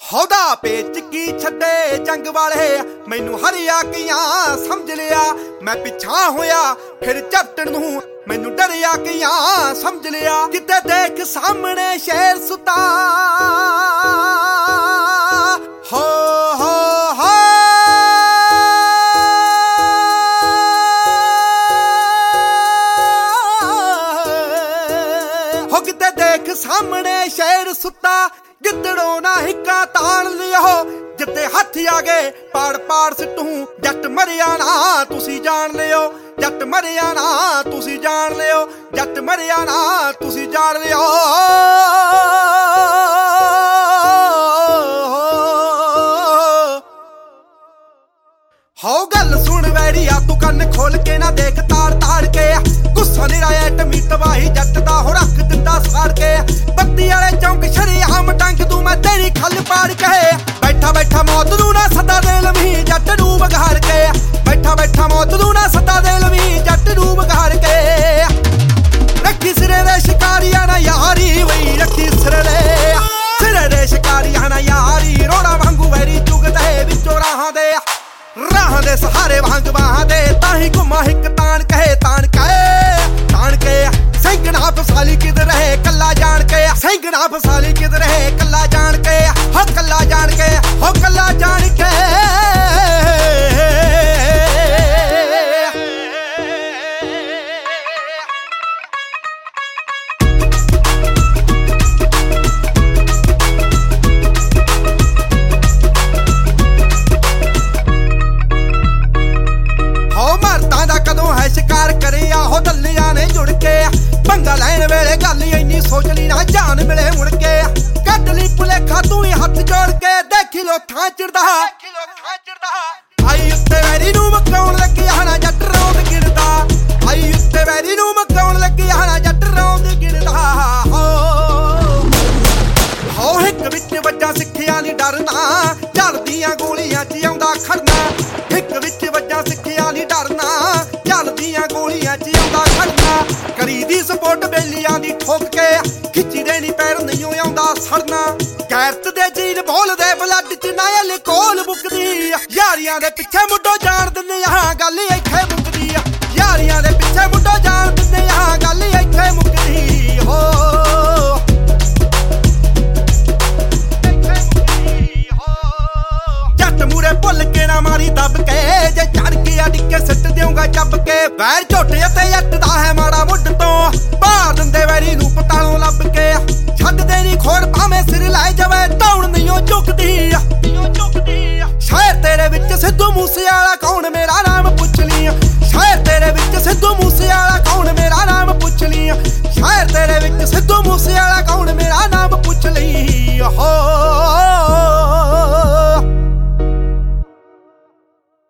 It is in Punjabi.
ਹੌਦਾ ਪੇਚ ਕੀ ਛੱਡੇ ਜੰਗ ਵਾਲੇ? ਮੈਨੂੰ ਹਰਿਆ ਕੀਆਂ ਸਮਝ ਲਿਆ। ਮੈਂ ਪਿੱਛਾ ਹੋਇਆ, ਫਿਰ ਝੱਟਣ ਨੂੰ ਮੈਨੂੰ ਡਰਿਆ ਕੀਆਂ ਸਮਝ ਲਿਆ। ਕਿਤੇ ਦੇਖ ਸਾਹਮਣੇ ਸ਼ੇਰ ਸੁਤਾ। ਹੋ ਹੋ ਹੋ। ਹੋ, ਕਿਤੇ ਦੇਖ ਸਾਹਮਣੇ ਸ਼ੇਰ ਸੁੱਤਾ। ਗਿੱਦੜੋਂ ਨਾ ਹਿੱਕਾ ਤਾਣ ਲਿਓ ਜਿੱਤੇ ਹੱਥ ਆ ਗਏ, ਪਾੜ ਪਾੜ ਸਿੱਟੂ, ਜੱਟ ਮਰਿਆ ਨਾ, ਤੁਸੀਂ ਜਾਣ ਲਿਓ। ਜੱਟ ਮਰਿਆ ਨਾ, ਤੁਸੀਂ ਜਾਣ ਲਿਓ। ਜੱਟ ਮਰਿਆ ਨਾ, ਤੁਸੀਂ ਜਾਣ ਲਿਓ। ਹੋ ਗੱਲ ਸੁਣ ਵੈਰੀਆ, ਤੂੰ ਕੰਨ ਖੋਲ ਕੇ ਨਾ ਦੇਖ ਤਾੜ ਤਾੜ ਕੇ ਗੁੱਸਾ ਨਿਰਾਇਆ ਟਮੀ ਤਬਾਹੀ ਜੱਟ ਦਾ ਹੋ ਰੱਖ ਤੇਰੀ ਖੱਲ ਬੈਠਾ ਬੈਠਾ ਮੌਤ ਨੂੰ ਨਾ ਸਦਾ ਦੇ ਲਵੀ, ਜੱਟ ਨੂੰ ਬਗਾੜ ਕੇ। ਬੈਠਾ ਬੈਠਾ ਮੌਤ ਨੂੰ ਨਾ ਸਦਾ ਦੇ ਲਵੀ, ਜੱਟ ਨੂੰ ਬਗਾੜ ਕੇ। ਰੱਖੀ ਸਿਰੇ ਦੇ ਸ਼ਿਕਾਰੀਆਂ ਨਾ ਯਾਰੀ ਵਈ ਰੱਖੀ ਸਿਰੇ ਦੇ। ਸਿਰੇ ਦੇ ਸ਼ਿਕਾਰੀਆਂ ਨਾ ਯਾਰੀ, ਰੋੜਾ ਵਾਂਗੂ ਵੈਰੀ ਚੁਗਦੇ, ਵਿੱਚੋਂ ਰਾਹਾਂ ਦੇ। ਰਾਹਾਂ ਦੇ ਸਹਾਰੇ ਵਾਂਗ ਬਾਹਾਂ ਦੇ। ਤਾਂ ਹੀ ਘੁਮਾ ਹਿੱਕ ਤਾਣ ਕਹੇ ਤਾਣ ਕਹੇ। ਤਾਣ ਕੇ, ਸੈਂਕੜਾ ਫਸਾਲੀ ਕਿਦ ਰਹੇ ਕੱਲਾ ਜਾਣ ਕੇ। ਸੈਂਕੜਾ ਫਸਾਲੀ ਕਿਦ ਰਹੇ ਕੱਲਾ ਜਾਣ ਕੇ। ਹੋ ਕੱਲਾ ਜਾਣ ਕੇ ਹੋ ਕੱਲਾ ਜਾਣ ਕੇ। ਹੋ ਦਾ ਕਦੋਂ ਹੈ ਸ਼ਿਕਾਰ ਕਰਿਆ ਹੋ ਦੱਲਿਆਂ ਨੇ ਜੁੜ ਕੇ। ਪੰਗਾ ਲੈਣ ਵੇਲੇ ਗੱਲ ਹੀ ਇੰਨੀ ਸੋਚ ਲਈ ਨਾ ਜਾਨ ਮਿਲੇ ਮੁੜ ਦੇਖੀ ਲੋ ਥਾਂ ਚਿੜਦਾ ਦੇਖੀ ਲੋ ਥਾਂ ਚਿੜਦਾ ਆਈ ਉੱਤੇ ਵੈਰੀ ਨੂੰ ਮਕਾਉਣ ਲੱਗੀ ਹਣਾ ਜੱਟ ਰੌਂਦ ਗਿਰਦਾ ਆਈ ਉੱਤੇ ਵੈਰੀ ਨੂੰ ਮਕਾਉਣ ਲੱਗੀ ਹਣਾ ਜੱਟ ਰੌਂਦ ਗਿਰਦਾ ਹੋ। ਹੋ ਇੱਕ ਵਿੱਚ ਵੱਜਾ ਸਿੱਖਿਆ ਨਹੀਂ ਡਰਨਾ। ਚੱਲਦੀਆਂ ਗੋਲੀਆਂ 'ਚ ਆਉਂਦਾ ਖੜਨਾ। ਇੱਕ ਵਿੱਚ ਵੱਜਾ ਸਿੱਖਿਆ ਨਹੀਂ ਡਰਨਾ। ਚੱਲਦੀਆਂ ਗੋਲੀਆਂ 'ਚ ਆਉਂਦਾ ਖੜਨਾ। ਕਰੀਦੀ ਸਪੋਰਟ ਬੇਲੀਆਂ ਦੀ ਠੋਕ ਕੇ। ਖਿੱਚੀ ਦੇ ਨਹੀਂ ਪੈਰ ਨਹੀਂ ਆਉਂਦਾ ਸੜਨਾ। ਗੈਰਤ ਦੇ ਜੀਨ ਬੋਲਦੇ ਬਲੱਡ ਕੋਲ ਮੁੱਕਦੀ ਯਾਰੀਆਂ ਦੇ ਪਿੱਛੇ ਮੁੱਢੋਂ ਜਾਣ ਦਿੰਦੇ ਆ। ਗੱਲ ਇੱਥੇ ਮੁੱਕਦੀ ਆ। ਯਾਰੀਆਂ ਦੇ ਪਿੱਛੇ ਮੁੱਢੋਂ ਜਾਣ ਦਿੰਦੇ ਆ। ਗੱਲ ਇੱਥੇ ਮੁੱਕਦੀ ਹੋ। ਜੱਟ ਮੂਰੇ ਭੁੱਲ ਕੇ ਨਾ ਮਾਰੀ ਦੱਬ ਕੇ। ਜੇ ਚੜ ਕੇ ਅੜਿੱਕੇ ਸਿੱਟ ਦਿਉਂਗਾ ਚੱਬ ਕੇ। ਵੈਰ ਝੋਟੇ ਤੇ ਜੱਟ ਦਾ Você toma um ceará.